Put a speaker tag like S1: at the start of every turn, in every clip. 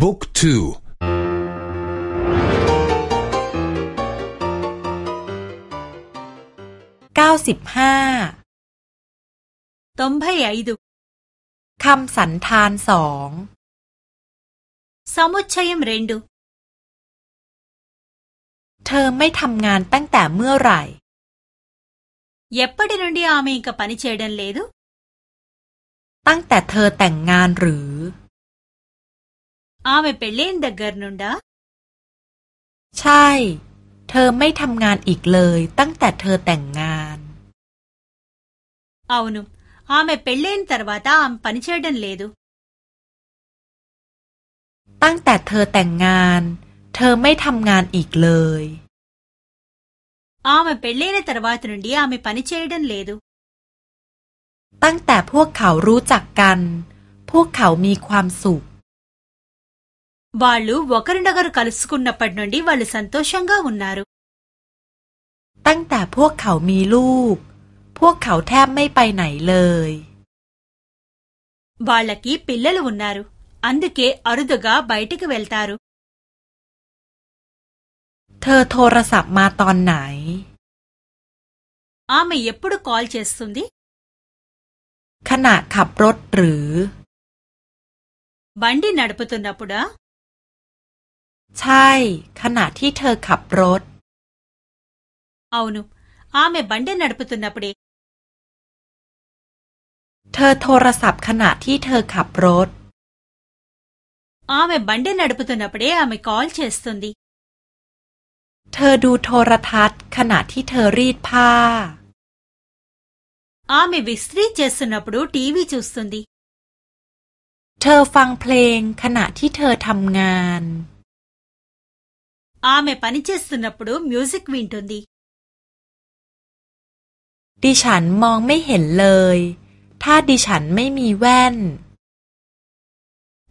S1: บุ๊กทู
S2: เก้าสิบห้า
S3: ตมพยายดุ
S2: คำสันธานสอง
S3: สมุชยมเรนดู
S2: เธอไม่ทำงานตั้งแต่เมื่อไหร่
S3: เปดินุนดีอามีกับปนิเชดันเลดู
S2: ตั้งแต่เธอแต่งงานหรือ
S3: ఆమె పెళ్ళైన దగ్గర నుండా
S2: ใช่ เธอไม่ทำงานอีกเลยตั้งแต่เธอแต่งงาน
S3: అవును ఆమె పెళ్ళైన తర్వాత ఆమె పని చేయడం లేదుตั้
S2: งแต่เธอแต่งงาน เธอไม่ทำงานอีกเลย
S3: ఆమె పెళ్ళైన తర్వాత నుండి ఆమె పని చేయడం లేదు
S2: ตั้งแต่พวกเขารู้จักกัน พวกเขามีความสุข
S3: వాళ్ళు ఒకరినొకరు కలుసుకున్నప్పటి నుండి వాళ్ళు సంతోషంగా ఉన్నారు
S2: ตั้งแต่พวกเขามีลูก พวกเขาแทบไม่ไปไหนเลย
S3: వాళ్ళకి పిల్లలు ఉన్నారు అందుకే అరుదుగా బయటికి వెళ్తారు
S2: เธอโทรศัพท์มาตอนไหน
S3: ఆమె ఎప్పుడు కాల్ చేస్తుంది
S2: ขณะขับรถหรือ
S3: బండి నడుపుతున్నప్పుడా
S2: ใช่ ขณะที่เธอขับรถ
S3: అవును ఆమె బండి నడుపుతున్నప్పుడే
S2: เธอโทรศัพท์ขณะที่เธอขับรถ
S3: ఆమె బండి నడుపుతున్నప్పుడే ఆమె కాల్ చేస్తుంది
S2: เธอดูโทรทัศน์ ขณะที่เธอรีดผ้า
S3: ఆమె విస్త్రీ చేస్తున్నప్పుడు టీవీ చూస్తుంది
S2: เธอฟังเพลง ขณะที่เธอทำงาน
S3: ఆమె పనిచేస్తున్నప్పుడు మ్యూజిక్ వింటుంది
S2: ดิฉันมองไม่เห็นเลย ถ้าดิฉันไม่มีแว่น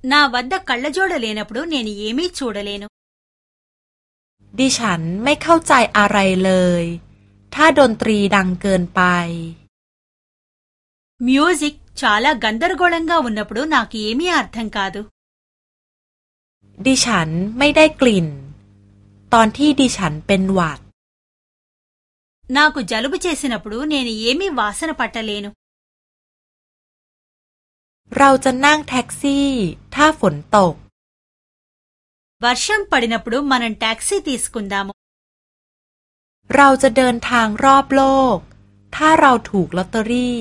S3: నా వద్ద కళ్ళజోడ లేనప్పుడు నేను ఏమీ చూడలేను
S2: ดิฉันไม่เข้าใจอะไรเลย ถ้าดนตรีดังเกินไป
S3: మ్యూజిక్ చాలా గందరగోళంగా ఉన్నప్పుడు నాకు ఏమీ అర్థం కాదు
S2: ดิฉันไม่ได้กลิ่น ตอนที่ดิฉันเป็นหวัด
S3: నాకు జలుబు చేసినప్పుడు నేను ఏమీ వాసన పట్టలేను
S2: เราจะนั่งแท็กซี่ ถ้าฝนตก
S3: వర్షం పడినప్పుడు మనం టాక్సీ తీసుకుందాము
S2: เราจะเดินทางรอบโลก ถ้าเราถูกลอตเตอรี่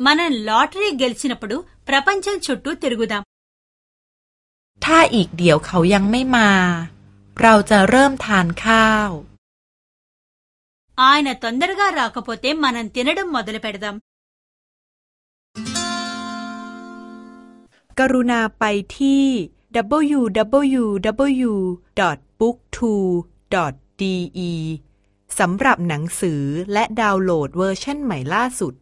S3: మనం లాటరీ గెలిచినప్పుడు ప్రపంచం చుట్టూ తిరుగుదాం
S2: ถ้าอีกเดี๋ยวเขายังไม่มา เราจะเริ่มทานข้าว
S3: ఆయన తొందరగా రాకపోతే మనం తినడం మొదలు పెడదాం
S2: กรุณาไปที่ www.booktwo.de สำหรับหนังสือและดาวน์โหลดเวอร์ชันใหม่ล่าสุด